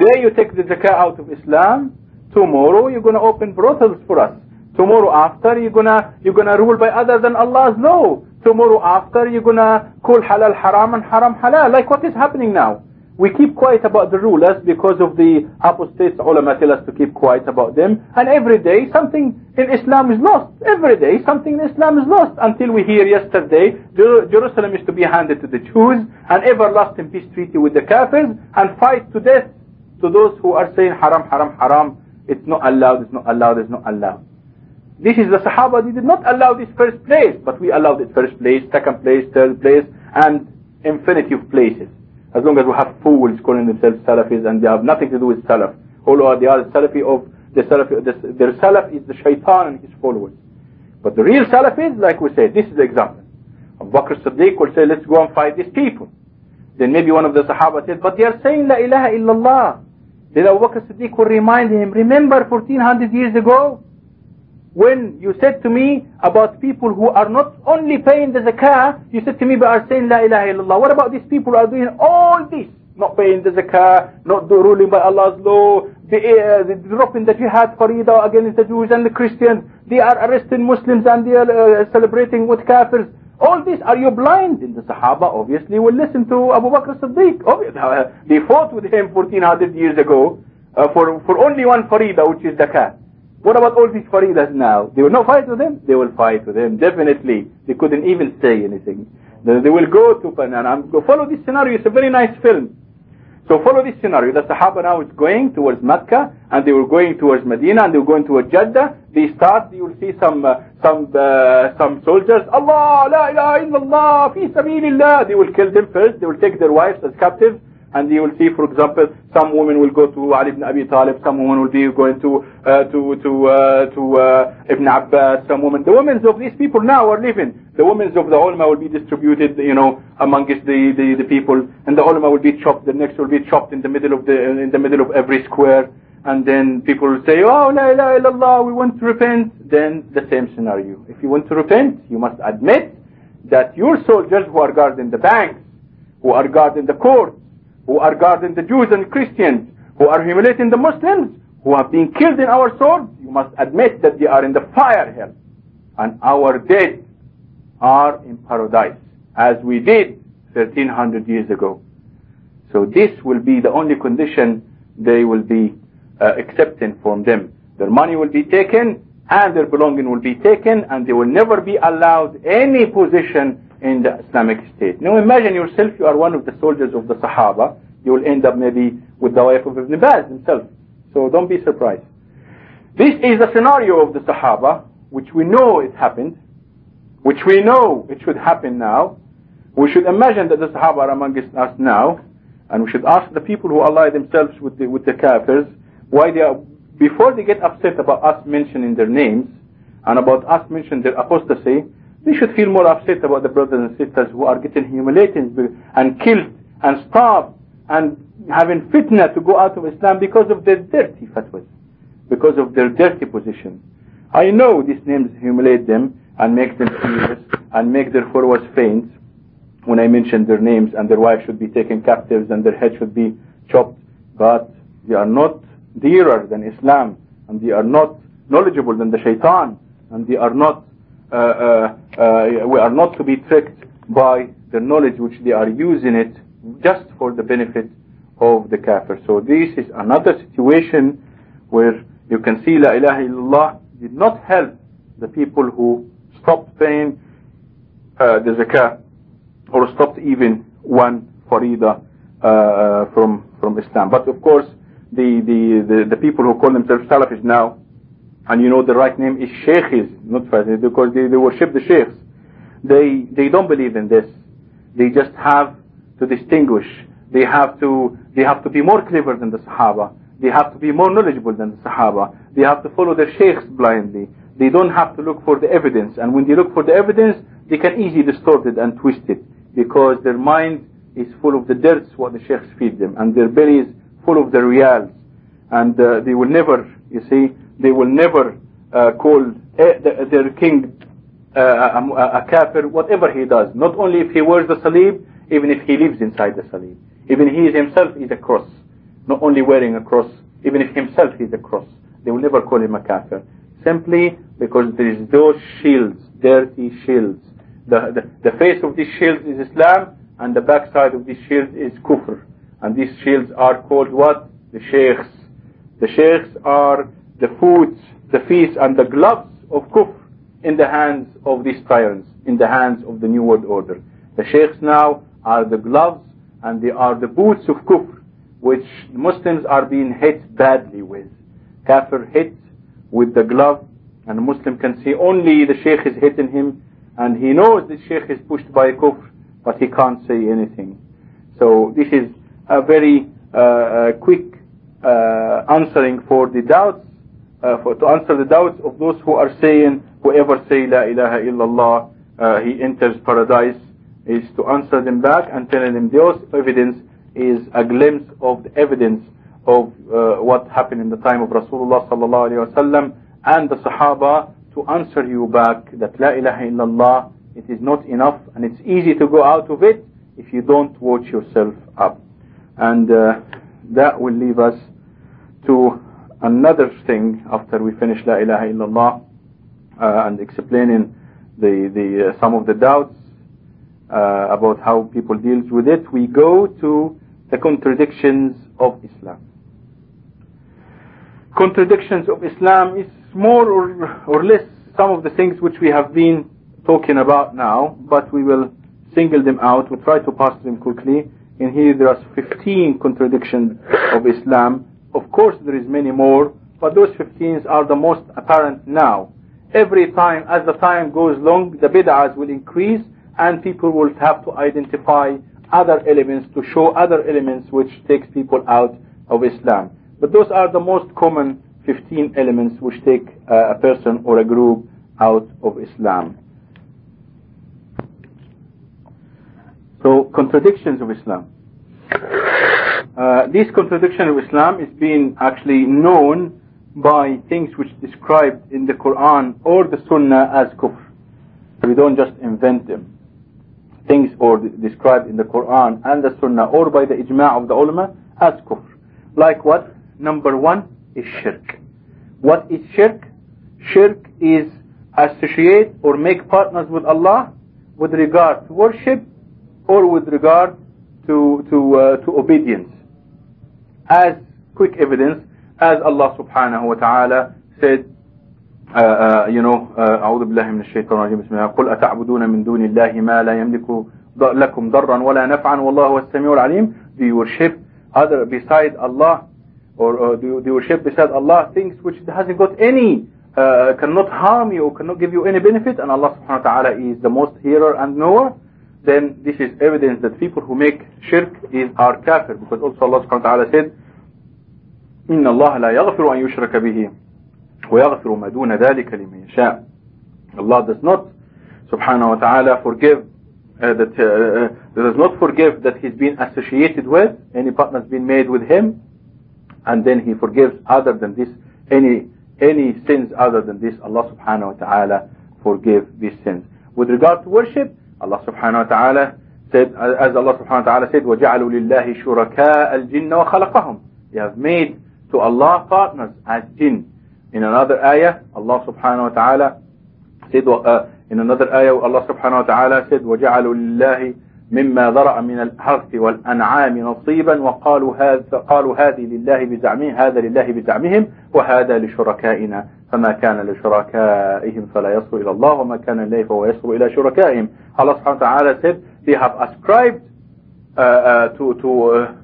There you take the zakah out of Islam. Tomorrow you're going to open brothels for us. Tomorrow after you're going to you're going to rule by other than Allah's law. Tomorrow after you're going to call halal haram and haram halal. Like what is happening now? We keep quiet about the rulers because of the apostates ulama tell us to keep quiet about them. And every day something in Islam is lost. Every day something in Islam is lost. Until we hear yesterday Jerusalem is to be handed to the Jews and everlasting peace treaty with the Kafirs and fight to death to those who are saying haram, haram, haram. It's not allowed, it's not allowed, it's not allowed. This is the Sahaba, they did not allow this first place, but we allowed it first place, second place, third place, and infinity of places. As long as we have fools calling themselves Salafis and they have nothing to do with Salaf. Although they are the Salafi of the Salafi, the, their Salaf is the Shaitan and his followers. But the real Salafis, like we said, this is the example. Abu Bakr Siddiq will say, let's go and fight these people. Then maybe one of the Sahaba said, but they are saying La ilaha illallah. Then Abu Bakr Siddiq will remind him, remember 1400 years ago? when you said to me about people who are not only paying the zakah, you said to me, but are saying La ilaha illallah. What about these people who are doing all this? Not paying the zakah, not do ruling by Allah's law, the, uh, the dropping the jihad farida against the Jews and the Christians. They are arresting Muslims and they are uh, celebrating with kafirs. All this, are you blind? In the Sahaba obviously will listen to Abu Bakr Siddiq. They fought with him 1400 years ago uh, for, for only one farida which is zakat. What about all these faridas now? They will not fight with them? They will fight with them, definitely. They couldn't even say anything. They will go to Panan. Follow this scenario, it's a very nice film. So follow this scenario. The Sahaba now is going towards Mecca, and they were going towards Medina, and they were going towards Jeddah. They start, you will see some uh, some uh, some soldiers, Allah, la ilaha illallah, fi sabilillah. They will kill them first. They will take their wives as captives and you will see, for example, some women will go to Ali ibn Abi Talib, some women will be going to uh, to to uh, to uh, Ibn Abbas, some women. The women of these people now are living. The women of the ulama will be distributed, you know, amongst the, the, the people, and the ulama will be chopped. The next will be chopped in the middle of the in the middle of every square, and then people will say, "Oh, la ilaha illallah, we want to repent." Then the same scenario. If you want to repent, you must admit that your soldiers who are guarding the banks, who are guarding the courts who are guarding the Jews and Christians, who are humiliating the Muslims, who have been killed in our swords, you must admit that they are in the fire hell. And our dead are in paradise, as we did 1300 years ago. So this will be the only condition they will be uh, accepting from them. Their money will be taken, and their belonging will be taken, and they will never be allowed any position in the Islamic State. Now imagine yourself, you are one of the soldiers of the Sahaba, you will end up maybe with the wife of Ibn Baz himself. So don't be surprised. This is the scenario of the Sahaba, which we know it happened, which we know it should happen now. We should imagine that the Sahaba are amongst us now, and we should ask the people who ally themselves with the, with the Kafirs, why they are, before they get upset about us mentioning their names, and about us mentioning their apostasy, we should feel more upset about the brothers and sisters who are getting humiliated and killed and starved and having fitna to go out of Islam because of their dirty fatwas, because of their dirty position. I know these names humiliate them and make them furious and make their followers faint when I mention their names and their wives should be taken captives and their heads should be chopped, but they are not dearer than Islam and they are not knowledgeable than the shaitan and they are not we are not to be tricked by the knowledge which they are using it just for the benefit of the kafir. So this is another situation where you can see La ilaha illallah did not help the people who stopped paying uh, the zakah or stopped even one farida uh, from from Islam. But of course, the, the, the, the people who call themselves Salafis now and you know the right name is Sheikhs, not Fazil, because they, they worship the Sheikhs. They, they don't believe in this. They just have to distinguish. They have to, they have to be more clever than the Sahaba. They have to be more knowledgeable than the Sahaba. They have to follow their Sheikhs blindly. They don't have to look for the evidence. And when they look for the evidence, they can easily distort it and twist it. Because their mind is full of the dirts what the Sheikhs feed them. And their belly is full of the riyals. And uh, they will never, you see, they will never uh, call their king uh, a, a kafir, whatever he does. Not only if he wears the salib, even if he lives inside the salib. Even he himself is a cross. not only wearing a cross, even if himself is a cross. They will never call him a kafir. Simply because there is those shields, dirty shields. The, the, the face of these shields is Islam and the backside of these shields is kufr. And these shields are called what? The sheikhs. The sheikhs are the foods, the feet and the gloves of kufr in the hands of these tyrants, in the hands of the New World Order. The sheikhs now are the gloves and they are the boots of kufr, which Muslims are being hit badly with. Kafir hit with the glove and a Muslim can see only the sheikh is hitting him and he knows the sheikh is pushed by kufr but he can't say anything. So this is a very uh, uh, quick uh, answering for the doubts, uh, for, to answer the doubts of those who are saying whoever say La ilaha illallah uh, he enters paradise is to answer them back and tell them those evidence is a glimpse of the evidence of uh, what happened in the time of Rasulullah sallallahu alaihi wasallam and the Sahaba to answer you back that La ilaha illallah it is not enough and it's easy to go out of it if you don't watch yourself up. And uh, that will leave us to another thing after we finish La ilaha illallah uh, and explaining the, the uh, some of the doubts uh, about how people deals with it we go to the contradictions of Islam contradictions of Islam is more or, or less some of the things which we have been talking about now, but we will single them out. We'll try to pass them quickly. In here there are 15 contradictions of Islam. Of course there is many more, but those 15 are the most apparent now. Every time, as the time goes long, the bid'ahs will increase and people will have to identify other elements to show other elements which takes people out of Islam. But those are the most common 15 elements which take uh, a person or a group out of Islam. So contradictions of Islam. Uh, this contradiction of Islam is being actually known by things which described in the Quran or the Sunnah as kufr. We don't just invent them. Things or described in the Quran and the Sunnah or by the ijma' of the ulama as kufr. Like what? Number one is shirk. What is shirk? Shirk is associate or make partners with Allah with regard to worship or with regard to to uh, to obedience As quick evidence, as Allah subhanahu wa ta'ala said, uh, uh, you know, أعوذ بالله من الشيطان الرجيم بسم الله قل أتعبدون من دون الله ما لا يملك لكم ضرا ولا نفعا والله هو السميع العليم Do you worship other beside Allah or, or do, you, do you worship beside Allah things which hasn't got any uh, cannot harm you or cannot give you any benefit and Allah subhanahu wa ta'ala is the most hearer and knower then this is evidence that people who make shirk is are kafir because also Allah subhanahu wa ta'ala said إن الله لا يغفر أن يشرك به ويغفر ما دون ذلك لمن يشاء Allah does not subhanahu wa ta'ala forgive uh, that uh, uh, does not forgive that he's been associated with any partner's been made with him and then he forgives other than this any any sins other than this Allah subhanahu wa ta'ala forgive these sins with regard to worship Subhanahu wa ta'ala said as Allah subhanahu wa ta'ala said وَجَعَلُوا لِلَّهِ شُرَكَاءَ الْجِنَّ وَخَلَقَهُمْ they have made to Allah partners as jinn in another ayah Allah subhanahu wa ta'ala said uh, in another ayah Allah subhanahu wa ta'ala said وَجَعَلُوا لِلَّهِ مما ذرأ من الحرث والأنعام نصيبا وقالوا هذا قالوا هذه لله بزعمهم هذا لله بزعمهم وهذا لشركائنا فما كان لشركائهم فلا يصل إلى الله وما كان لله فهو يصل إلى شركائهم subhanahu wa ta'ala said they have ascribed uh, uh, to, to,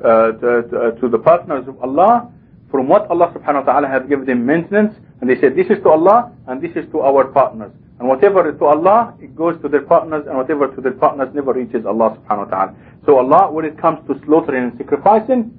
uh, to, to the partners of Allah from what Allah wa ta'ala has given them maintenance and they said this is to Allah and this is to our partners and whatever is to Allah, it goes to their partners, and whatever to their partners never reaches Allah subhanahu wa ta'ala. So Allah, when it comes to slaughtering and sacrificing,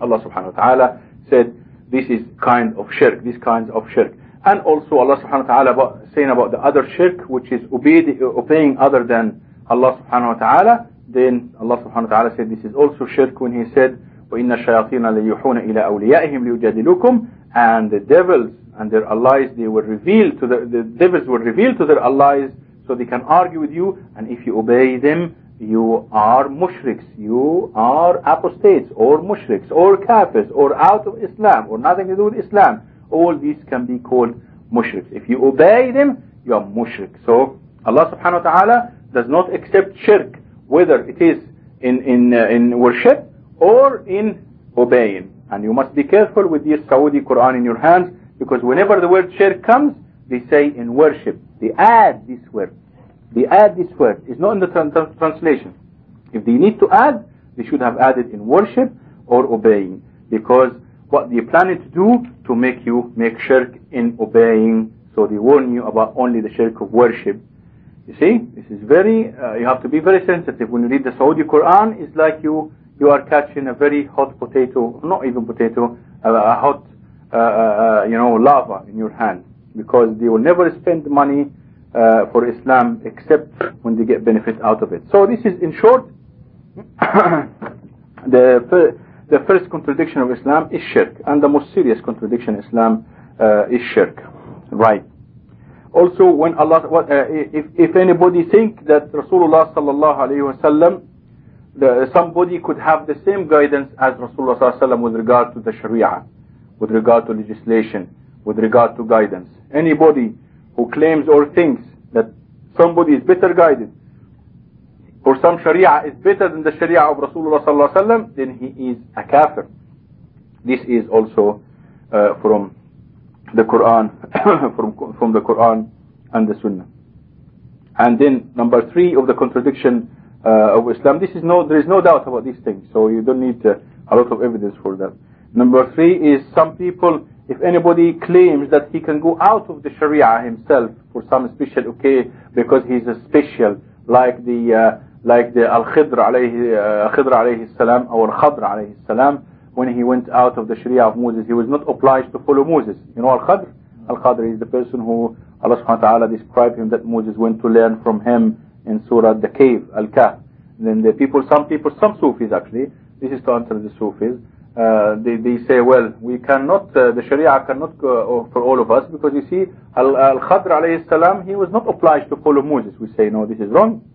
Allah subhanahu wa ta'ala said, this is kind of shirk, this kind of shirk. And also Allah subhanahu wa ta'ala about, saying about the other shirk, which is obeying other than Allah subhanahu wa ta'ala, then Allah subhanahu wa ta'ala said this is also shirk when he said, وَإِنَّ الشَّيَاطِينَ لَيُوحُونَ إِلَى أَوْلِيَائِهِمْ لِيُجَادِلُوكُمْ And the devils and their allies, they were revealed to the, the devils were revealed to their allies so they can argue with you and if you obey them, you are mushriks, you are apostates or mushriks or kafirs or out of Islam or nothing to do with Islam. All these can be called mushriks. If you obey them, you are mushrik. So Allah subhanahu wa ta'ala does not accept shirk, whether it is in, in, uh, in worship or in obeying. And you must be careful with this Saudi Quran in your hands because whenever the word shirk comes, they say in worship. They add this word. They add this word. It's not in the translation. If they need to add, they should have added in worship or obeying. Because what they're planning to do to make you make shirk in obeying. So they warn you about only the shirk of worship. You see, this is very, uh, you have to be very sensitive. When you read the Saudi Quran, it's like you, you are catching a very hot potato, not even potato, uh, a hot, uh, uh, uh, you know, lava in your hand. Because they will never spend money uh, for Islam except when they get benefit out of it. So this is in short the the first contradiction of Islam is shirk and the most serious contradiction Islam uh, is shirk right also when Allah what, uh, if, if anybody think that Rasulullah sallallahu alayhi wasallam somebody could have the same guidance as Rasulullah sallallahu alayhi wasallam with regard to the Sharia with regard to legislation with regard to guidance anybody who claims or thinks that somebody is better guided or some sharia is better than the sharia of Rasulullah sallallahu alaihi wasallam, then he is a kafir. This is also uh, from the Quran, from from the Quran and the Sunnah. And then number three of the contradiction uh, of Islam. This is no, there is no doubt about these things, so you don't need uh, a lot of evidence for that. Number three is some people if anybody claims that he can go out of the Sharia himself for some special okay because he's a special like the uh, like the Al-Khidr alayhi, uh, Khidr alayhi salam or Khadr alayhi salam when he went out of the Sharia of Moses he was not obliged to follow Moses. You know Al-Khadr? Al-Khadr is the person who Allah subhanahu wa ta'ala described him that Moses went to learn from him in Surah the cave Al-Kahf. Then the people some people some Sufis actually this is to answer the Sufis they, they say, well, we cannot, uh, the Sharia cannot go uh, for all of us because you see, Al-Khadr alayhi salam, he was not obliged to follow Moses. We say, no, this is wrong.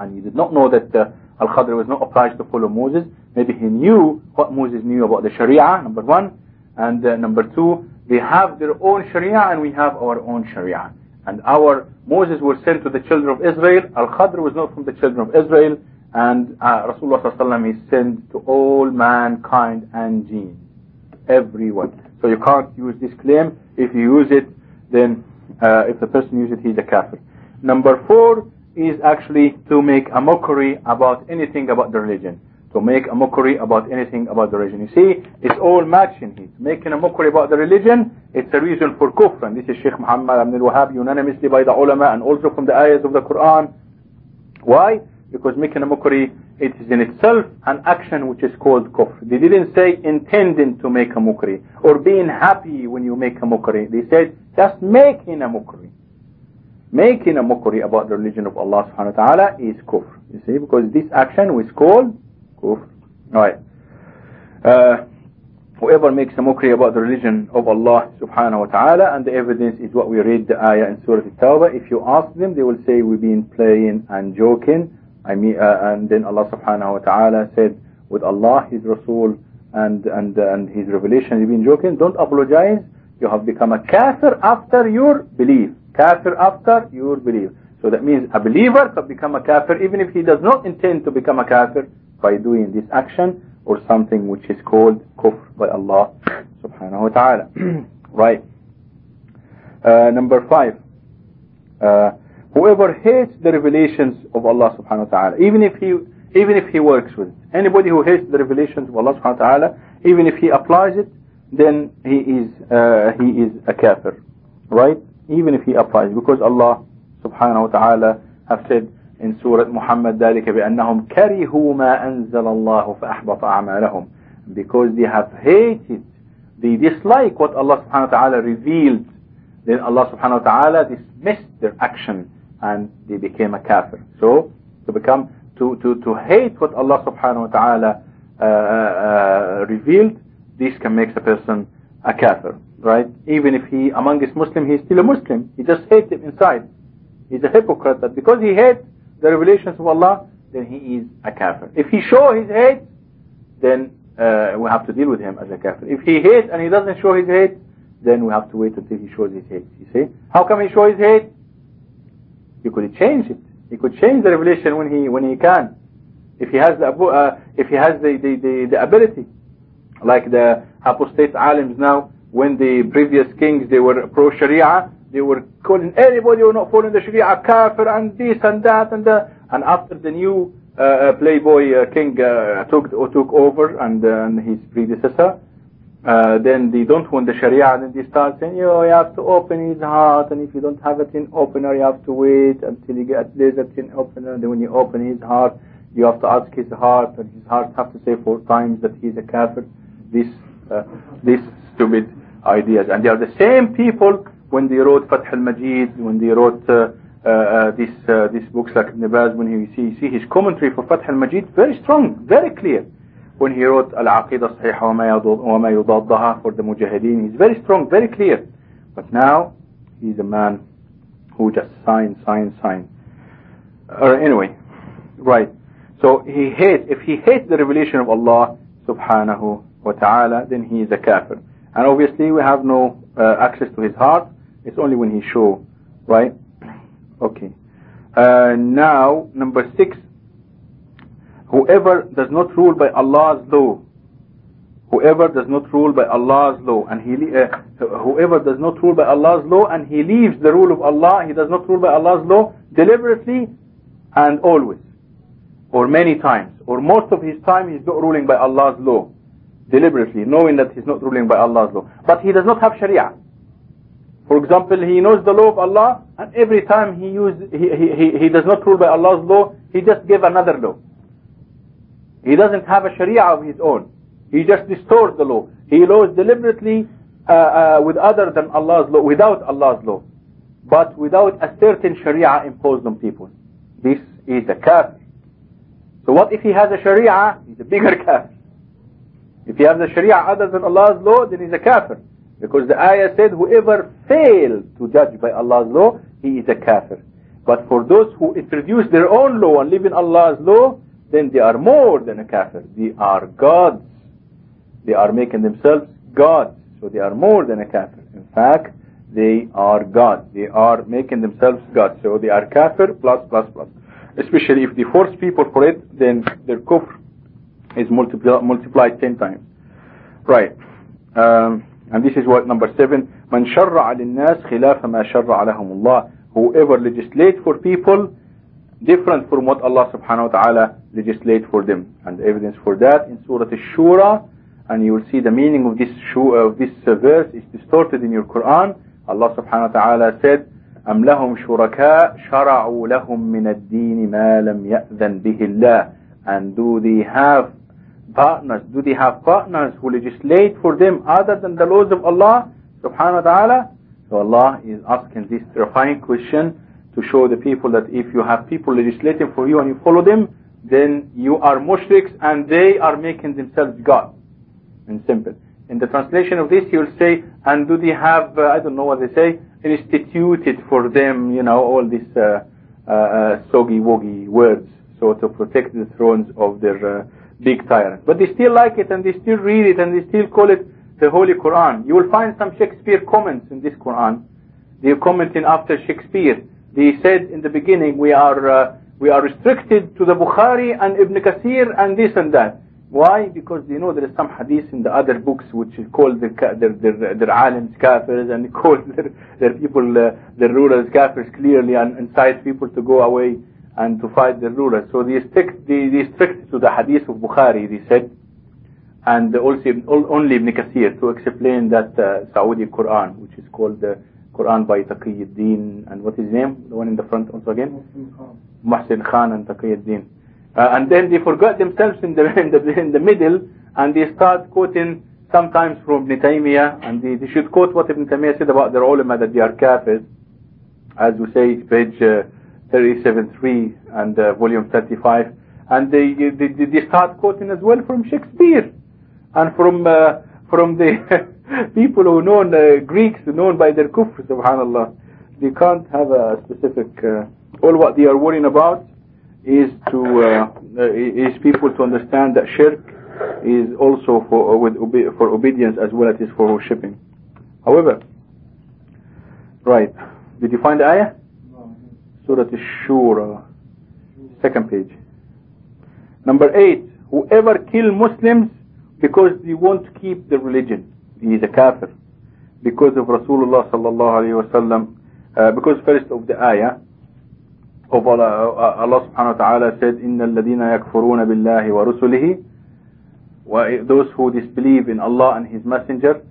And he did not know that uh, Al-Khadr was not obliged to follow Moses. Maybe he knew what Moses knew about the Sharia, number one. And uh, number two, they have their own Sharia and we have our own Sharia. And our Moses was sent to the children of Israel. Al-Khadr was not from the children of Israel and uh, Rasulullah is sent to all mankind and jinn, everyone. So you can't use this claim. If you use it, then uh, if the person uses it, he's a kafir. Number four is actually to make a mockery about anything about the religion. To make a mockery about anything about the religion. You see, it's all matching here. Making a mockery about the religion, it's a reason for kufr. And this is Sheikh Muhammad ibn al-Wahhab unanimously by the ulama and also from the ayahs of the Quran. Why? Because making a mockery it is in itself an action which is called kufr. They didn't say intending to make a mockery or being happy when you make a mockery. They said just making a mockery. Making a mockery about the religion of Allah subhanahu wa ta'ala is kufr. You see, because this action was called kufr. Alright. Uh, whoever makes a mockery about the religion of Allah subhanahu wa ta'ala and the evidence is what we read the ayah in Surah Al-Tawbah. If you ask them, they will say we've been playing and joking I mean, uh, and then Allah subhanahu wa ta'ala said, with Allah, His Rasul, and, and, and His revelation, you've been joking, don't apologize. You have become a kafir after your belief. Kafir after your belief. So that means a believer can become a kafir even if he does not intend to become a kafir by doing this action or something which is called kufr by Allah subhanahu wa ta'ala. right. Uh, number five. Uh, Whoever hates the revelations of Allah subhanahu wa ta'ala, even if he even if he works with it. Anybody who hates the revelations of Allah subhanahu wa ta'ala, even if he applies it, then he is uh, he is a kafir. Right? Even if he applies because Allah subhanahu wa ta'ala have said in Surah Muhammad ذلك بأنهم كرهوا ما أنزل الله فأحبط أعمالهم because they have hated they dislike what Allah subhanahu wa ta'ala revealed then Allah subhanahu wa ta'ala dismissed their action and they became a kafir. So to become to to to hate what Allah subhanahu wa ta'ala uh, uh, revealed, this can make a person a kafir, right? Even if he among his Muslim, he's still a Muslim. He just hates him inside. He's a hypocrite. But because he hates the revelations of Allah, then he is a kafir. If he show his hate, then uh, we have to deal with him as a kafir. If he hates and he doesn't show his hate, then we have to wait until he shows his hate. You see? How come he show his hate? He could change it. He could change the revelation when he when he can. If he has the uh, if he has the, the, the, the ability. Like the apostate alims now, when the previous kings they were pro Sharia, they were calling anybody who not following the Sharia a kafir and this and that and that. And after the new uh, uh playboy uh, king uh, took took over and, uh, and his predecessor, uh, then they don't want the Sharia, and then they start saying, you know, you have to open his heart, and if you don't have it in opener, you have to wait until you get this tin opener. Then when you open his heart, you have to ask his heart, and his heart have to say four times that he's a kafir. This, uh, this stupid ideas, and they are the same people when they wrote Fath al-Majid, when they wrote uh, uh, uh this uh, these books like Ibn Baz, when he see, see his commentary for Fath al-Majid, very strong, very clear when he wrote Al-Aqidah Sahih وما يضادها for the Mujahideen. He's very strong, very clear. But now, he's a man who just sign, sign, sign. Uh, anyway, right. So he hates, if he hates the revelation of Allah subhanahu wa ta'ala, then he is a kafir. And obviously we have no uh, access to his heart. It's only when he show, right? Okay. Uh, now, number six, whoever does not rule by Allah's law whoever does not rule by Allah's law and he uh, whoever does not rule by Allah's law and he leaves the rule of Allah he does not rule by Allah's law deliberately and always or many times or most of his time he's not ruling by Allah's law deliberately knowing that he's not ruling by Allah's law. But he does not have sharia. For example he knows the law of Allah and every time he use he, he, he does not rule by Allah's law he just gave another law he doesn't have a sharia of his own. He just distorts the law. He laws deliberately uh, uh, with other than Allah's law, without Allah's law. But without a certain sharia imposed on people. This is a kafir. So what if he has a sharia? He's a bigger kafir. If he has a sharia other than Allah's law, then he's a kafir. Because the ayah said, whoever fails to judge by Allah's law, he is a kafir. But for those who introduce their own law and live in Allah's law, then they are more than a kafir. They are gods. They are making themselves gods. So they are more than a kafir. In fact, they are gods. They are making themselves gods. So they are kafir plus plus plus. Especially if they force people for it, then their kufr is multipli multiplied ten times. Right. Um, and this is what number seven. من شرع للناس خلاف ما شرع لهم الله. Whoever legislate for people different from what Allah subhanahu wa ta'ala legislate for them. And the evidence for that in Surah Ash-Shura, and you will see the meaning of this, of this verse is distorted in your Quran. Allah subhanahu wa ta'ala said, أم لهم شركاء شرعوا لهم من الدين ما لم يأذن به الله and do they have partners do they have partners who legislate for them other than the laws of Allah subhanahu wa ta'ala so Allah is asking this terrifying question to show the people that if you have people legislating for you and you follow them, then you are mushriks and they are making themselves God. In simple. In the translation of this, he will say, and do they have, uh, I don't know what they say, instituted for them, you know, all these uh, uh, uh soggy woggy words, so to protect the thrones of their uh, big tyrants. But they still like it and they still read it and they still call it the Holy Quran. You will find some Shakespeare comments in this Quran. They're commenting after Shakespeare they said in the beginning, we are, uh, we are restricted to the Bukhari and Ibn Kathir and this and that. Why? Because you know there is some hadith in the other books which is called their their their, their alims kafirs and call their, their people uh, their rulers kafirs clearly and incite people to go away and to fight their rulers. So they stick they, they strict to the hadith of Bukhari. They said, and also only Ibn Kathir to explain that uh, Saudi Quran, which is called the Quran by Taqiyuddin and what is his name? The one in the front also again? Muhsin Khan and Taqiyuddin. Uh, and then they forgot themselves in the, in the in the middle and they start quoting sometimes from Ibn Taymiyyah and they, they should quote what Ibn Taymiyyah said about their ulama that they are kafirs as we say page uh, 37.3 and uh, volume 35 and they, they they start quoting as well from Shakespeare and from uh, from the people who know uh, Greeks known by their kufr, subhanallah. They can't have a specific, uh, all what they are worrying about is to uh, is people to understand that shirk is also for with for obedience as well as it is for worshipping. However, right, did you find the ayah? Surah Ash-Shura, second page. Number eight, whoever kill Muslims because they want to keep the religion, he is a kafir. Because of Rasulullah sallallahu alayhi wa sallam, uh, because first of the ayah, of Allah, uh, Allah subhanahu wa ta'ala said, إِنَّ الَّذِينَ يَكْفُرُونَ بِاللَّهِ وَرُسُلِهِ Those who disbelieve in Allah and His Messenger,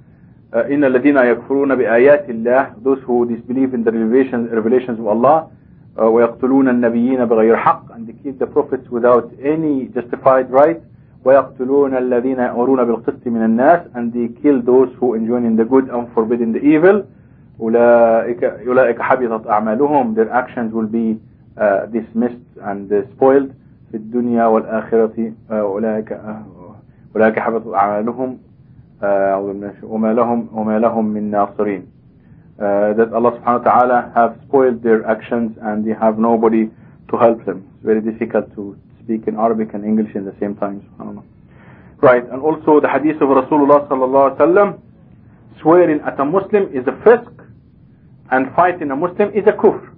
uh, إِنَّ الَّذِينَ يَكْفُرُونَ بِآيَاتِ اللَّهِ Those who disbelieve in the revelations, revelations of Allah, uh, وَيَقْتُلُونَ النَّبِيِّينَ بِغَيْرِ حَقٍّ And they kill the prophets without any justified right. وَيَقْتُلُونَ الَّذِينَ يَأْمُرُونَ بِالْقِسْطِ مِنَ النَّاسِ And they kill those who enjoin in the good and forbidden the evil. أولئك, أولئك حبطت أعمالهم Their actions will be uh, dismissed and uh, spoiled في الدنيا والآخرة أولئك أولئك حبطت أعمالهم وما لهم وما لهم من ناصرين uh, that Allah wa ta'ala have spoiled their actions and they have nobody to help them. It's very difficult to speak in Arabic and English in the same time. Right, and also the hadith of Rasulullah sallallahu alaihi wasallam, swearing at a Muslim is a fisq, and fighting a Muslim is a kufr.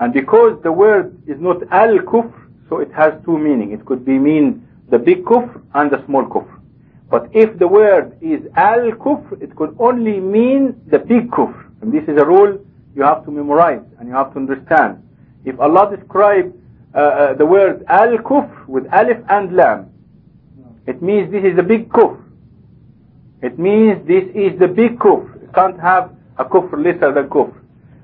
And because the word is not al-kufr, so it has two meaning. It could be mean the big kufr and the small kufr. But if the word is al-kufr, it could only mean the big kufr. And this is a rule you have to memorize and you have to understand. If Allah describes uh, the word al-kufr with alif and lam, it means this is a big kufr. It means this is the big kufr. You can't have a kufr lesser than kufr.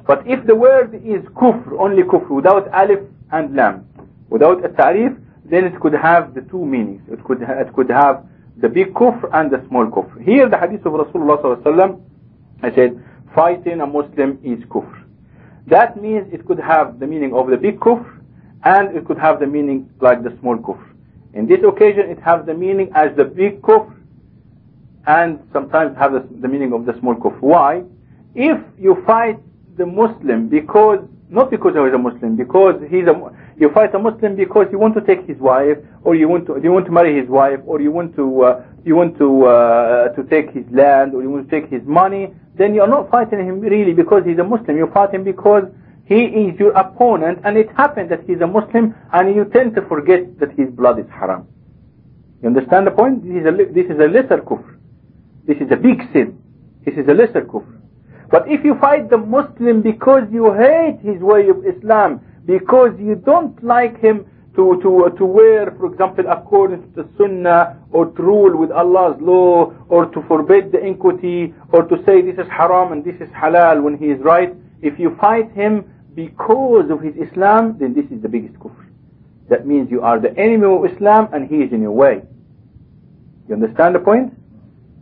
But if the word is kufr, only kufr, without alif and lam, without a ta'rif, then it could have the two meanings. It could, it could have the big kufr and the small kufr. Here the hadith of Rasulullah I said, fighting a Muslim is kufr. That means it could have the meaning of the big kufr and it could have the meaning like the small kufr. In this occasion it has the meaning as the big kufr and sometimes have the, the meaning of the small kufr. Why? If you fight the Muslim because not because he is a Muslim, because he's a you fight a Muslim because you want to take his wife, or you want to you want to marry his wife, or you want to uh, you want to uh, to take his land, or you want to take his money. Then you are not fighting him really because he's a Muslim. You fight him because he is your opponent, and it happened that he's a Muslim, and you tend to forget that his blood is haram. You understand the point? This is a this is a lesser kufr. This is a big sin. This is a lesser kufr. But if you fight the Muslim because you hate his way of Islam, because you don't like him to, to, to wear, for example, according to the Sunnah, or to rule with Allah's law, or to forbid the iniquity, or to say this is haram and this is halal when he is right, if you fight him because of his Islam, then this is the biggest kufr. That means you are the enemy of Islam and he is in your way. You understand the point?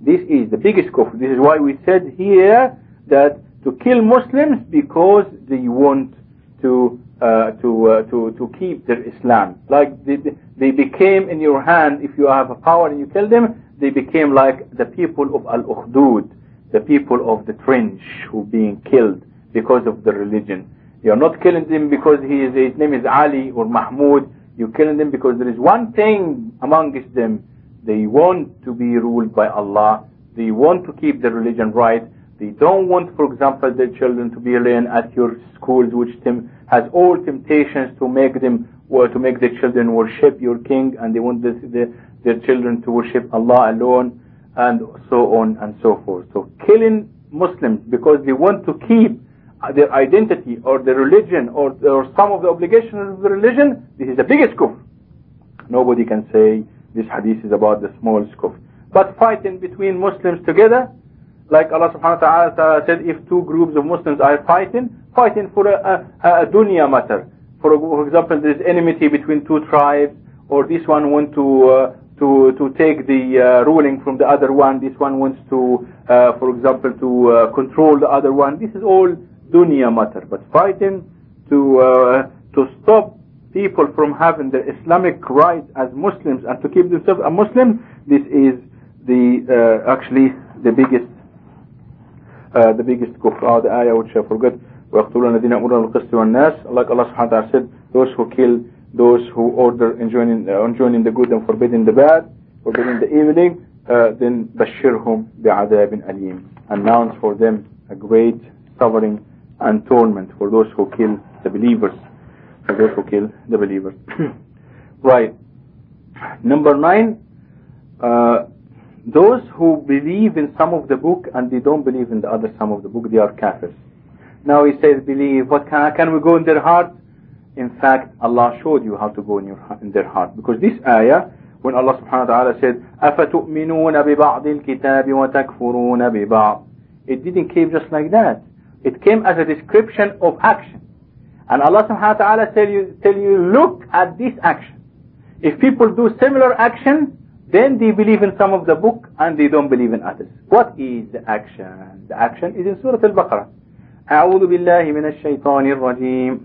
This is the biggest kufr. This is why we said here that to kill Muslims because they want to uh, to uh, to to keep their Islam. Like they, they became in your hand. If you have a power and you kill them, they became like the people of Al Ukhdud, the people of the trench who being killed because of the religion. You're not killing them because he is, his name is Ali or Mahmud. You're killing them because there is one thing amongst them. They want to be ruled by Allah. They want to keep the religion right. They don't want, for example, their children to be learning at your schools, which has all temptations to make them or to make their children worship your king, and they want the, the, their children to worship Allah alone, and so on and so forth. So killing Muslims because they want to keep their identity or their religion or, or some of the obligations of the religion, this is the biggest kufr. Nobody can say this hadith is about the smallest kufr. But fighting between Muslims together, like Allah subhanahu wa ta'ala said, if two groups of Muslims are fighting, fighting for a, a, a dunya matter. For, for example, there is enmity between two tribes, or this one want to uh, to to take the uh, ruling from the other one. This one wants to, uh, for example, to uh, control the other one. This is all dunya matter. But fighting to uh, to stop people from having their Islamic rights as Muslims and to keep themselves a Muslim, this is the uh, actually the biggest uh, the biggest kufr, oh, the ayah which I forgot. ويقتلون الذين يأمرون بالقسط والناس like Allah subhanahu wa ta'ala said those who kill those who order enjoining, uh, enjoining the good and forbidding the bad forbidding the evening uh, then بشرهم بعذاب أليم announce for them a great suffering and torment for those who kill the believers for those who kill the believers right number nine uh, those who believe in some of the book and they don't believe in the other some of the book they are kafirs now he says believe what can, can we go in their heart in fact Allah showed you how to go in, your, in their heart because this ayah when Allah subhanahu wa ta'ala said أَفَتُؤْمِنُونَ بِبَعْضِ الْكِتَابِ وَتَكْفُرُونَ بِبَعْضِ it didn't came just like that It came as a description of action and Allah subhanahu wa ta'ala tell you, tell you look at this action if people do similar action then they believe in some of the book and they don't believe in others. What is the action? The action is in Surah Al-Baqarah. أعوذ بالله من الشيطان الرجيم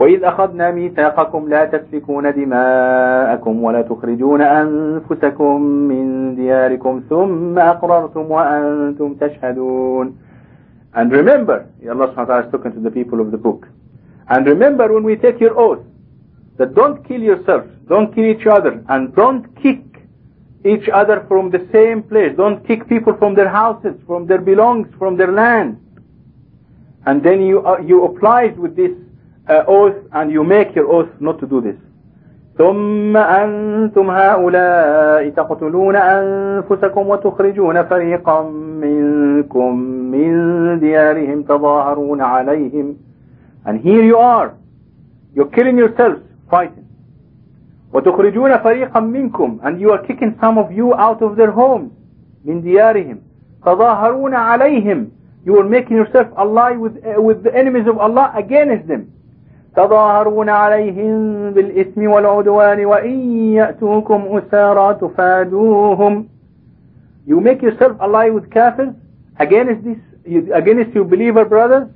وإذ أخذنا ميثاقكم لا تسفكون دماءكم ولا تخرجون أنفسكم من دياركم ثم أقررتم وأنتم تشهدون And remember, Allah subhanahu wa ta'ala is talking to the people of the book. And remember when we take your oath, that don't kill yourself, don't kill each other, and don't kick each other from the same place. Don't kick people from their houses, from their belongings, from their land. And then you uh, you oblige with this uh, oath and you make your oath not to do this. ثم أنتم هؤلاء تقتلون أنفسكم وتخرجون فريقا منكم من ديارهم تظاهرون عليهم and here you are you're killing yourselves fighting وتخرجون فريقا منكم and you are kicking some of you out of their homes من ديارهم تظاهرون عليهم you are making yourself ally with, uh, with the enemies of Allah against them تظاهرون عليهم بالإثم والعدوان وإن يأتوكم أسارى تفادوهم you make yourself ally with kafirs against this against your believer brothers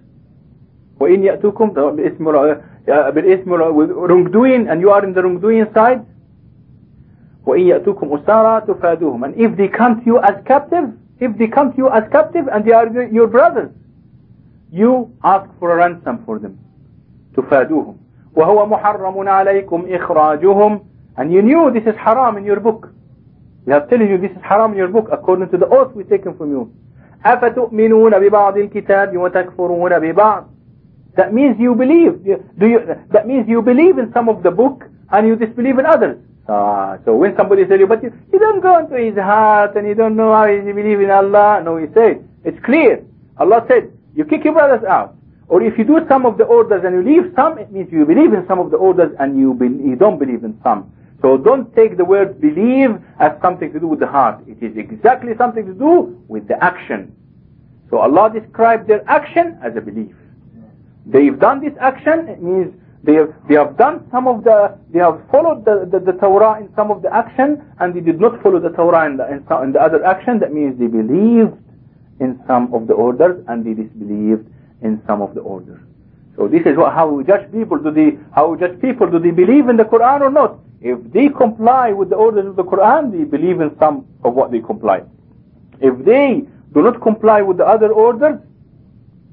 وإن يأتوكم بالإثم بالإثم wrongdoing and you are in the wrongdoing side وإن يأتوكم أسارى تفادوهم and if they come to you as captive if they come to you as captive and they are your brothers you ask for a ransom for them تفادوهم وهو محرم عليكم إخراجهم and you knew this is haram in your book we have telling you this is haram in your book according to the oath we taken from you أفتؤمنون ببعض الكتاب وتكفرون ببعض That means you believe. Do you? That means you believe in some of the book and you disbelieve in others. Ah, so when somebody says you, but you, you don't go into his heart and you don't know how he believes in Allah. No, he said it's clear. Allah said you kick your brothers out, or if you do some of the orders and you leave some, it means you believe in some of the orders and you be, you don't believe in some. So don't take the word believe as something to do with the heart. It is exactly something to do with the action. So Allah described their action as a belief. They've done this action, it means they have, they have done some of the, they have followed the, the, the Torah in some of the action, and they did not follow the Torah in the, in, some, in the other action. That means they believed in some of the orders, and they disbelieved in some of the orders. So this is what, how we judge people. Do they, how we judge people? Do they believe in the Quran or not? If they comply with the orders of the Quran, they believe in some of what they comply. If they do not comply with the other orders,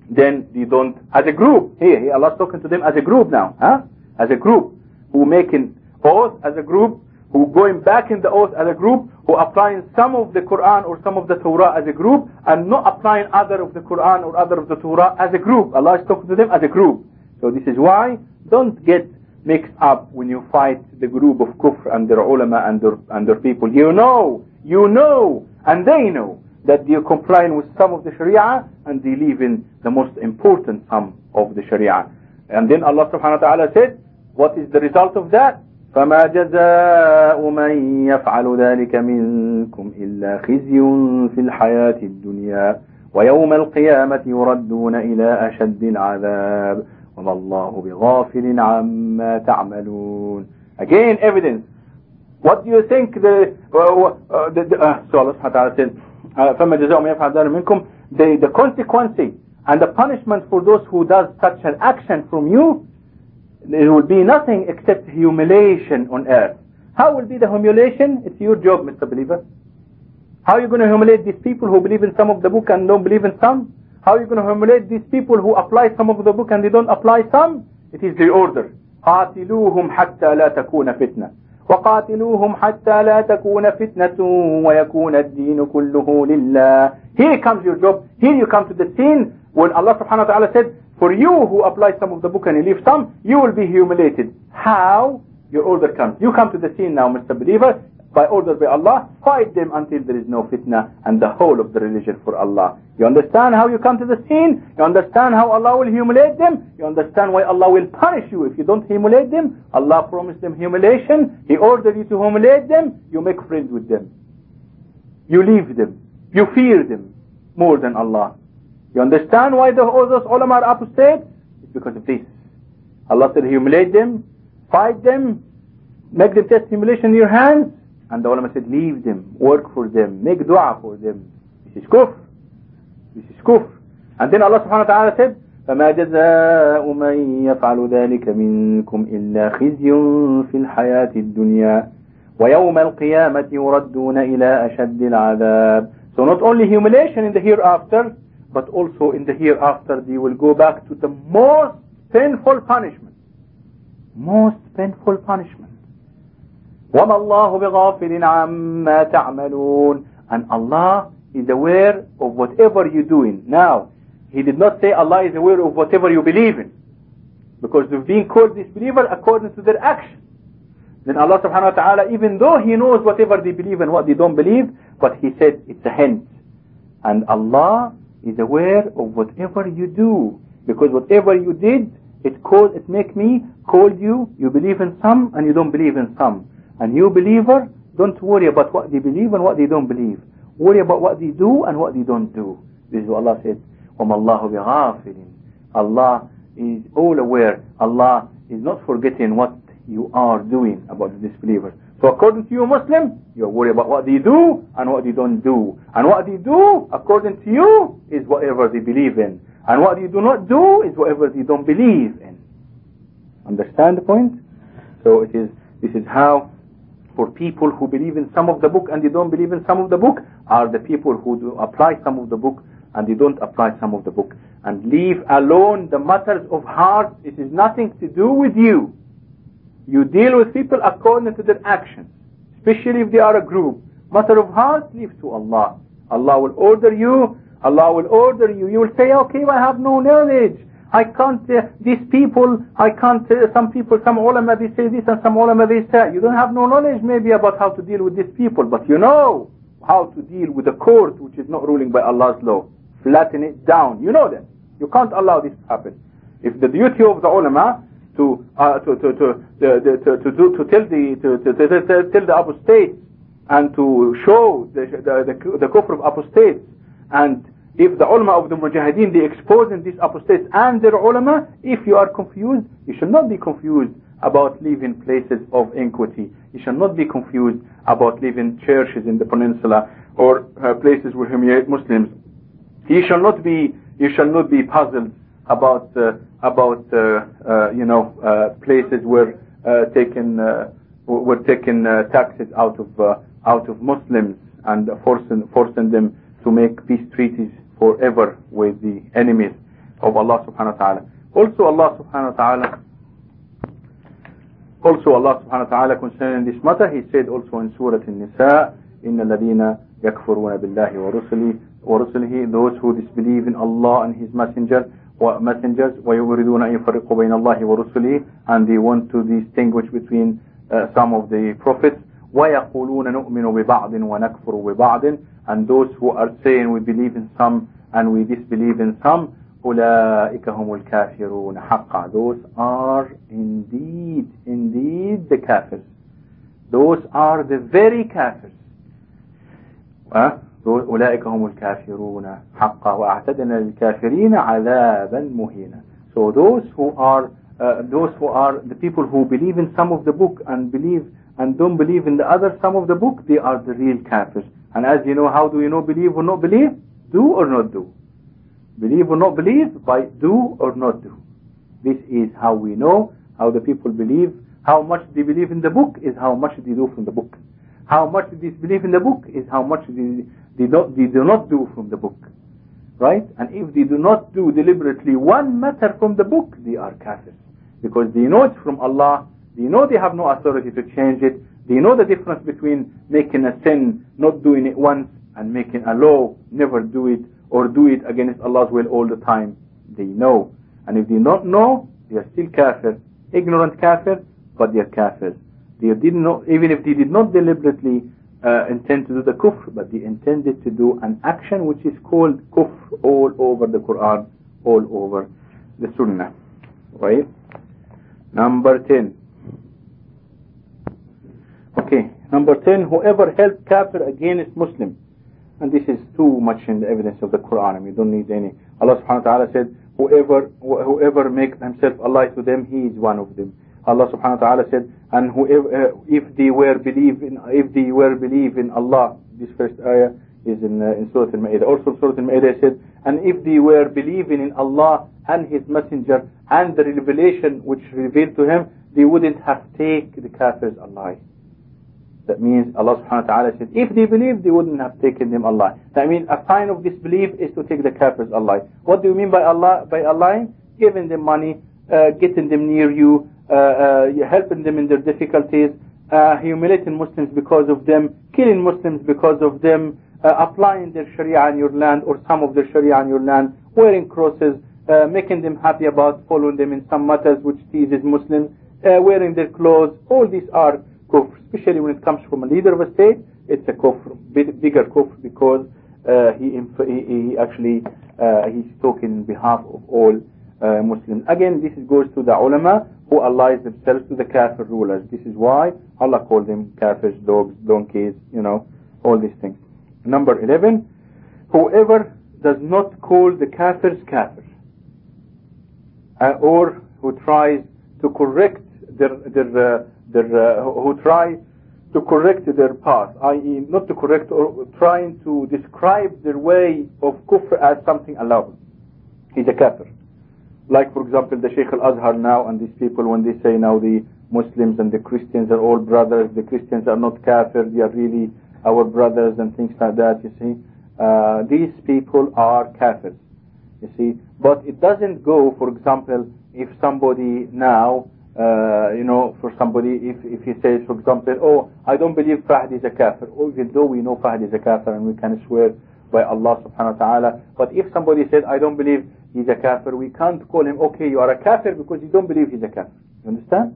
then they don't, as a group, here, here Allah's talking to them as a group now, huh? As a group, who making oath as a group, who going back in the oath as a group, who applying some of the Quran or some of the Torah as a group, and not applying other of the Quran or other of the Torah as a group. Allah is talking to them as a group. So this is why, don't get mixed up when you fight the group of kufr and their ulama and their, and their people. You know, you know, and they know that they are complying with some of the Sharia and they leave in the most important some of the Sharia. And then Allah subhanahu wa ta'ala said, what is the result of that? فما جزاء من يفعل ذلك منكم إلا خزي في الحياة الدنيا ويوم القيامة يردون إلى أشد العذاب وما الله بغافل عما تعملون Again evidence. What do you think the, uh, uh, the uh, so Allah subhanahu wa ta'ala said فَمَا جَزَاءُ مَنْ يَفْعَلْ ذَلِكَ مِنْكُمْ the, the consequence and the punishment for those who does such an action from you, there will be nothing except humiliation on earth. How will be the humiliation? It's your job, Mr. Believer. How are you going to humiliate these people who believe in some of the book and don't believe in some? How are you going to humiliate these people who apply some of the book and they don't apply some? It is the order. قاتلوهم حتى لا تكون فتنة وقاتلوهم حتى لا تكون فتنة ويكون الدين كله لله Here comes your job. Here you come to the scene when Allah subhanahu wa ta'ala said, for you who apply some of the book and you leave some, you will be humiliated. How? Your order comes. You come to the scene now, Mr. Believer by order by Allah, fight them until there is no fitna and the whole of the religion for Allah. You understand how you come to the scene? You understand how Allah will humiliate them? You understand why Allah will punish you if you don't humiliate them? Allah promised them humiliation. He ordered you to humiliate them. You make friends with them. You leave them. You fear them more than Allah. You understand why the others ulama are apostate? It's because of this. Allah said humiliate them, fight them, make them test humiliation in your hands, and the ulama said, leave them, work for them, make dua for them. This is kufr. This is kufr. And then Allah subhanahu wa ta'ala said, فما جزاء من يفعل ذلك منكم إلا خزي في الحياة الدنيا ويوم القيامة يردون إلى أشد العذاب So not only humiliation in the hereafter, but also in the hereafter they will go back to the most painful punishment. Most painful punishment. وَمَا اللَّهُ بِغَافِلٍ عَمَّا تَعْمَلُونَ And Allah is aware of whatever you're doing. Now, He did not say Allah is aware of whatever you believe in. Because of being called disbeliever according to their action. Then Allah subhanahu wa ta'ala, even though He knows whatever they believe and what they don't believe, but He said it's a hint. And Allah is aware of whatever you do. Because whatever you did, it called, it make me called you, you believe in some and you don't believe in some. A new believer, don't worry about what they believe and what they don't believe. Worry about what they do and what they don't do. This is what Allah said. وَمَا اللَّهُ بِغَافِلٍ Allah is all aware. Allah is not forgetting what you are doing about the disbelievers. So according to you Muslim, you're worried about what they do and what they don't do. And what they do, according to you, is whatever they believe in. And what they do not do is whatever they don't believe in. Understand the point? So it is, this is how for people who believe in some of the book and they don't believe in some of the book are the people who do apply some of the book and they don't apply some of the book and leave alone the matters of heart it is nothing to do with you you deal with people according to their actions especially if they are a group matter of heart leave to Allah Allah will order you Allah will order you you will say okay I have no knowledge I can't, uh, these people, I can't, uh, some people, some ulama they say this and some ulama they say, you don't have no knowledge maybe about how to deal with these people, but you know how to deal with a court which is not ruling by Allah's law. Flatten it down. You know that. You can't allow this to happen. If the duty of the ulama to uh, to to to, the, the, to to do to tell the to, to, to, tell the apostates and to show the the, the kufr of apostates and if the ulama of the mujahideen they exposing these apostates and their ulama if you are confused you should not be confused about leaving places of iniquity you should not be confused about leaving churches in the peninsula or uh, places where humiliate Muslims. You shall not be you shall not be puzzled about uh, about, uh, uh you know, uh, places where uh, taken, were taken taxes out of, out of Muslims and forcing, forcing them to make peace treaties forever with the enemies of Allah subhanahu wa ta'ala. Also Allah subhanahu wa ta'ala also Allah subhanahu wa ta'ala concerning this matter he said also in Surah An-Nisa إن الذين يكفرون بالله ورسله ورسله those who disbelieve in Allah and his messenger messengers ويريدون أن يفرقوا بين الله ورسله and they want to distinguish between uh, some of the prophets ويقولون نؤمن ببعض ونكفر ببعض and those who are saying we believe in some and we disbelieve in some أولئك هم الكافرون حقا those are indeed indeed the kafirs those are the very kafirs uh, أولئك هم الكافرون حقا وأعتدنا للكافرين عذابا مهينا so those who are uh, those who are the people who believe in some of the book and believe and don't believe in the other some of the book, they are the real kafirs. And as you know, how do you know believe or not believe? Do or not do. Believe or not believe by do or not do. This is how we know how the people believe. How much they believe in the book is how much they do from the book. How much they believe in the book is how much they, they, don't, they do not do from the book. Right? And if they do not do deliberately one matter from the book, they are kafirs. Because they know it's from Allah, they know they have no authority to change it, they know the difference between making a sin, not doing it once, and making a law, never do it, or do it against Allah's will all the time. They know. And if they don't know, they are still kafir. Ignorant kafir, but they are kafir. They didn't know, even if they did not deliberately uh, intend to do the kufr, but they intended to do an action which is called kufr all over the Quran, all over the Sunnah. Right? Number 10. Okay, number 10, whoever helped kafir against Muslim. And this is too much in the evidence of the Quran. I mean, you don't need any. Allah subhanahu wa ta'ala said, whoever, whoever makes himself ally to them, he is one of them. Allah subhanahu wa ta'ala said, and whoever, uh, if they were believe in, if they were believe in Allah, this first ayah is in, uh, in Surah Al-Ma'idah. Also Surah Al-Ma'idah said, and if they were believing in Allah and His Messenger and the revelation which revealed to him, they wouldn't have taken the kafirs alive. That means Allah subhanahu wa ta'ala said, if they believed, they wouldn't have taken them alive. That means a sign of disbelief is to take the kafirs alive. What do you mean by Allah? By Allah? Giving them money, uh, getting them near you, helping them in their difficulties, uh, humiliating Muslims because of them, killing Muslims because of them, applying their Sharia on your land or some of their Sharia on your land, wearing crosses, making them happy about following them in some matters which teases Muslims, wearing their clothes. All these are kufr, especially when it comes from a leader of a state. It's a kufr, bigger kufr because uh, he, he, actually uh, he's talking in behalf of all uh, Muslims. Again, this goes to the ulama who allies themselves to the kafir rulers. This is why Allah called them kafirs, dogs, donkeys, you know, all these things. Number 11, whoever does not call the kafirs kafir, uh, or who tries to correct their, their, uh, their uh, who try to correct their path, i.e. not to correct or trying to describe their way of kufr as something allowable. He's a kafir. Like for example the Sheikh al-Azhar now and these people when they say now the Muslims and the Christians are all brothers, the Christians are not kafir, they are really our brothers and things like that, you see. Uh, these people are kafirs, you see. But it doesn't go, for example, if somebody now, uh, you know, for somebody, if, if he says, for example, oh, I don't believe Fahd is a kafir, oh, even though we know Fahd is a kafir and we can swear by Allah subhanahu wa ta'ala. But if somebody said, I don't believe he's a kafir, we can't call him, okay, you are a kafir because you don't believe he's a kafir. You understand?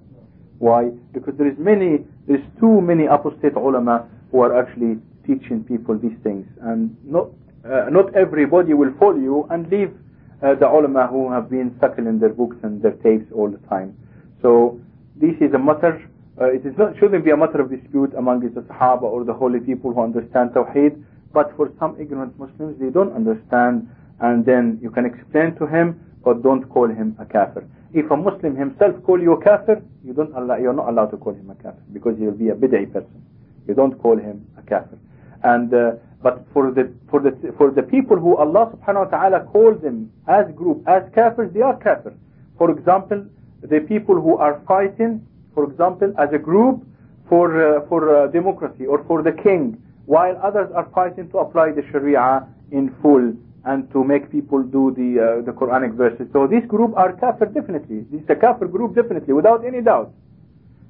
Why? Because there is many, there's too many apostate ulama who are actually teaching people these things. And not, uh, not everybody will follow you and leave uh, the ulama who have been suckling their books and their tapes all the time. So this is a matter, uh, it is not, shouldn't be a matter of dispute among the Sahaba or the holy people who understand Tawheed, but for some ignorant Muslims, they don't understand and then you can explain to him, but don't call him a kafir. If a Muslim himself call you a kafir, you don't allow, you're not allowed to call him a kafir because he will be a bid'ah person. You don't call him a kafir. And uh, but for the for the for the people who Allah Subhanahu wa Taala calls them as group as kafirs, they are kafir. For example, the people who are fighting, for example, as a group for uh, for uh, democracy or for the king, while others are fighting to apply the Sharia in full and to make people do the uh, the Quranic verses. So this group are kafir definitely. This is a kafir group definitely, without any doubt.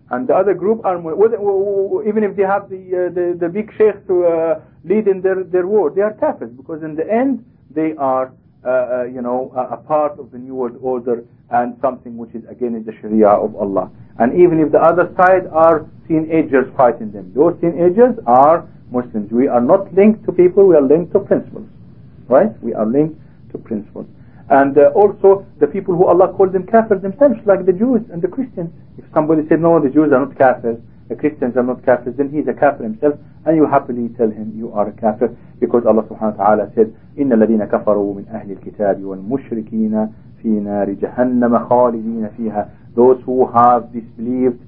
And the other group are even if they have the uh, the, the big sheikh to uh, lead in their their war, they are kafirs because in the end they are uh, uh, you know a, a, part of the new world order and something which is against the Sharia of Allah. And even if the other side are teenagers fighting them, those teenagers are Muslims. We are not linked to people; we are linked to principles. Right? We are linked to principles. And uh, also the people who Allah called them kafir themselves, like the Jews and the Christians. If somebody said, no, the Jews are not kafirs, the Christians are not kafirs, then he's a kafir himself, and you happily tell him you are a kafir, because Allah subhanahu wa ta'ala said, إِنَّ الَّذِينَ كَفَرُوا مِنْ أَهْلِ الْكِتَابِ وَالْمُشْرِكِينَ فِي نَارِ جَهَنَّمَ خَالِدِينَ فِيهَا Those who have disbelieved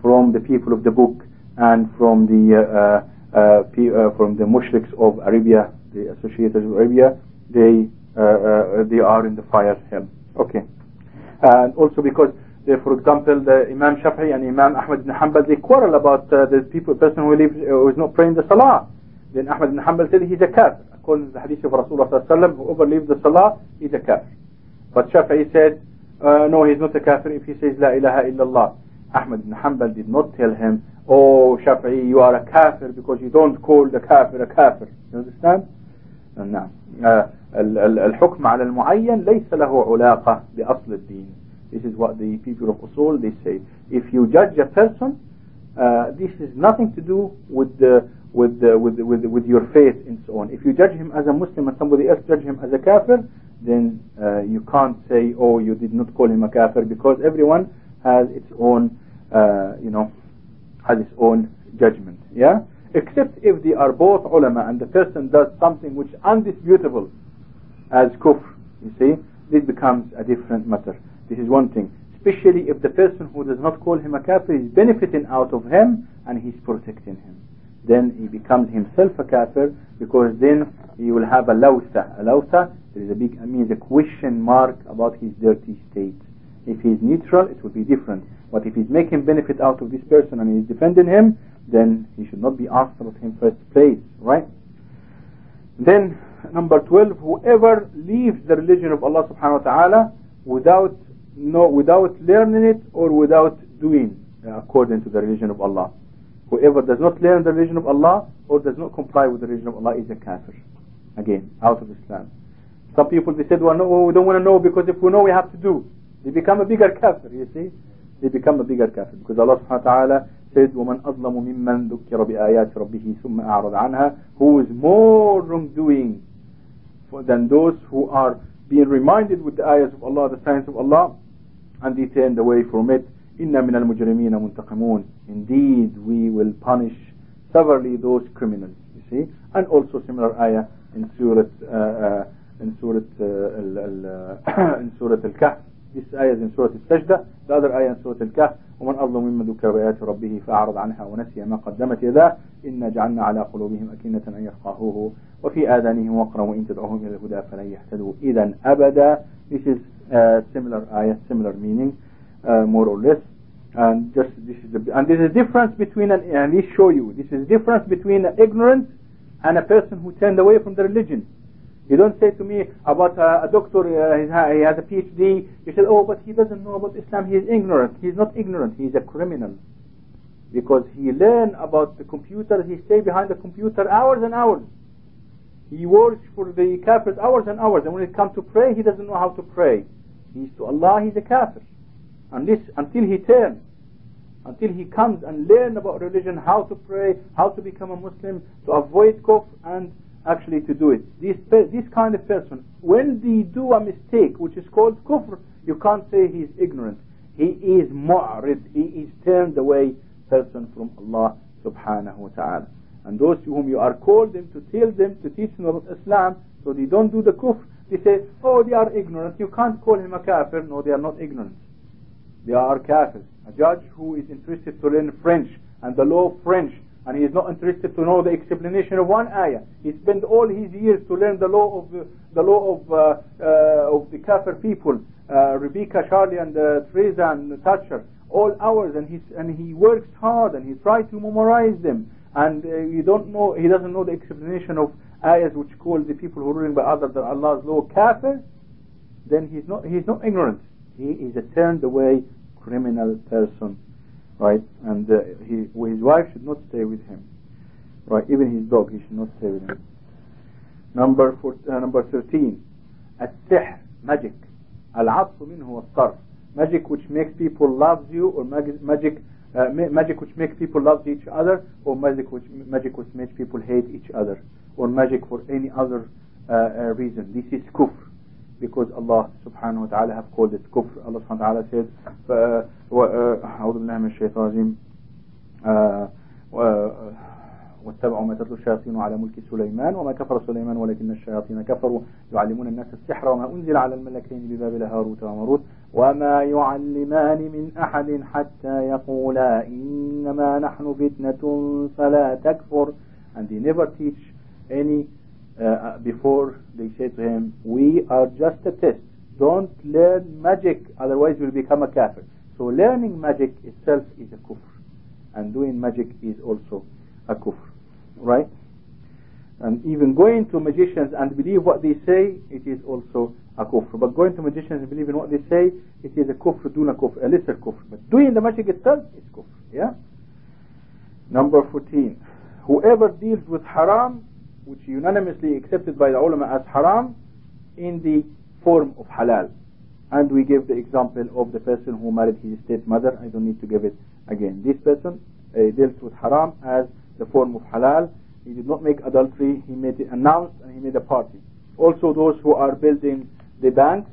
from the people of the book and from the uh, uh, uh, from the mushriks of Arabia, the associated Arabia, they uh, uh, they are in the fire hell. Okay, and also because they, for example, the Imam Shafi'i and Imam Ahmad ibn Hanbal they quarrel about uh, the people person who lives who is not praying the Salah. Then Ahmad ibn Hanbal said he's a kafir. according to the hadith of Rasulullah sallallahu whoever leaves the salah is a kafir. But Shafi'i said, uh, no, he's not a kafir if he says La ilaha illallah. Ahmad ibn Hanbal did not tell him, oh Shafi'i, you are a kafir because you don't call the kafir a kafir. You understand? نعم الحكم على المعين ليس له علاقة بأصل الدين This is what the people of Usul they say. If you judge a person, uh, this is nothing to do with the with, the, with, the, with, the, with your faith and so on. If you judge him as a Muslim and somebody else judge him as a kafir, then uh, you can't say, oh, you did not call him a kafir because everyone has its own, uh, you know, has its own judgment. Yeah? Except if they are both ulama and the person does something which is undisputable as kufr, you see, this becomes a different matter. This is one thing. Especially if the person who does not call him a kafir is benefiting out of him and he's protecting him. Then he becomes himself a kafir because then he will have a lawsa. A lawsa there is a big, I mean, a question mark about his dirty state. If he's neutral, it will be different. But if he's making benefit out of this person and he's defending him, then he should not be asked about him first place, right? Then, number 12, whoever leaves the religion of Allah subhanahu wa ta'ala without, no, without learning it or without doing uh, according to the religion of Allah. Whoever does not learn the religion of Allah or does not comply with the religion of Allah is a kafir. Again, out of Islam. Some people they said, well, no, we don't want to know because if we know we have to do. They become a bigger kafir, you see. They become a bigger kafir because Allah subhanahu wa ta'ala said وَمَنْ أَظْلَمُ مِمَّنْ ذُكِّرَ بِآيَاتِ رَبِّهِ ثُمَّ أَعْرَضَ عَنْهَا Who is more wrongdoing than those who are being reminded with the ayahs of Allah, the signs of Allah, and they turned away from it. إِنَّ مِنَ الْمُجْرِمِينَ مُنْتَقِمُونَ Indeed, we will punish severely those criminals, you see. And also similar ayah in Surah, uh, uh, in Surah, uh, in Surah Al-Kahf. This ayah is in Surah Al-Sajdah, the other ayah in Surah Al-Kahf. ومن أظلم ممن ذكر بآيات ربه فأعرض عنها ونسي ما قدمت يداه إنا جعلنا على قلوبهم أكنة أن يفقهوه وفي آذانهم وقرا وإن تدعوهم إلى الهدى فلن يهتدوا إذا أبدا This is a similar ayah, similar meaning, uh, more or less. And just this is the, and there's a difference between an, and this show you this is a difference between an ignorant and a person who turned away from the religion. You don't say to me about uh, a doctor, uh, he has a PhD, you say, oh, but he doesn't know about Islam, he is ignorant. He is not ignorant, he is a criminal. Because he learned about the computer, he stay behind the computer hours and hours. He works for the kafirs hours and hours, and when it comes to pray, he doesn't know how to pray. He's to Allah, he's a kafir. This, until he turns, until he comes and learn about religion, how to pray, how to become a Muslim, to avoid kufr, and actually to do it. This, this kind of person, when they do a mistake, which is called kufr, you can't say he is ignorant. He is mu'rid, he is turned away person from Allah subhanahu wa ta'ala. And those to whom you are called them to tell them, to teach them about Islam, so they don't do the kufr, they say, oh, they are ignorant, you can't call him a kafir. No, they are not ignorant. They are kafirs. A judge who is interested to learn French and the law of French and he is not interested to know the explanation of one ayah. He spent all his years to learn the law of the, the law of uh, uh, of the kafir people, uh, Rebecca, Charlie, and uh, Teresa and Thatcher, all hours, and he and he works hard and he tries to memorize them. And uh, you don't know, he doesn't know the explanation of ayahs which call the people who ruling by other than Allah's law kafir. Then he's not he's not ignorant. He is a turned away criminal person right? And uh, he, his wife should not stay with him, right? Even his dog, he should not stay with him. Number four, uh, number thirteen, السحر magic. العطف منه والصرف magic which makes people love you or magic magic, uh, magic which makes people love each other or magic which magic which makes people hate each other or magic for any other uh, uh, reason. This is kufr Because Allah subhanahu wa ta'ala have called it kufr. Allah subhanahu wa ta'ala said, أعوذ بالله من الشيطان الرجيم واتبعوا ما تتلو الشياطين على ملك سليمان وما كفر سليمان ولكن الشياطين كفروا. يعلمون الناس السحر وما أنزل على الملكين ببابل هاروت وماروت وما يعلمان من أحد حتى يقولا إنما نحن فتنة فلا تكفر. And they never teach any uh, before they say to him, we are just a test. Don't learn magic, otherwise you will become a kafir. So learning magic itself is a kufr. And doing magic is also a kufr. Right? And even going to magicians and believe what they say, it is also a kufr. But going to magicians and believe in what they say, it is a kufr, duna kufr, a lesser kufr. But doing the magic itself is kufr. Yeah? Number 14. Whoever deals with haram, which unanimously accepted by the ulama as haram, in the form of halal. And we gave the example of the person who married his stepmother. I don't need to give it again. This person uh, dealt with haram as the form of halal. He did not make adultery. He made it announced and he made a party. Also those who are building the banks,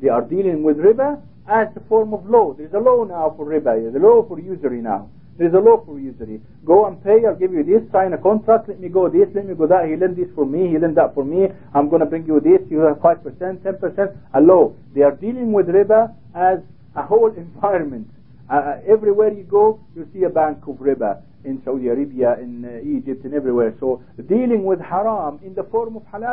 they are dealing with riba as a form of law. There is a law now for riba. There is a law for usury now. There is a law for usury. Go and pay, I'll give you this, sign a contract, let me go this, let me go that, he lend this for me, he lend that for me, I'm going to bring you this, you have 5%, 10%, a law. They are dealing with riba as a whole environment. Uh, uh, everywhere you go, you see a bank of riba in Saudi Arabia, in uh, Egypt, and everywhere. So dealing with haram in the form of halal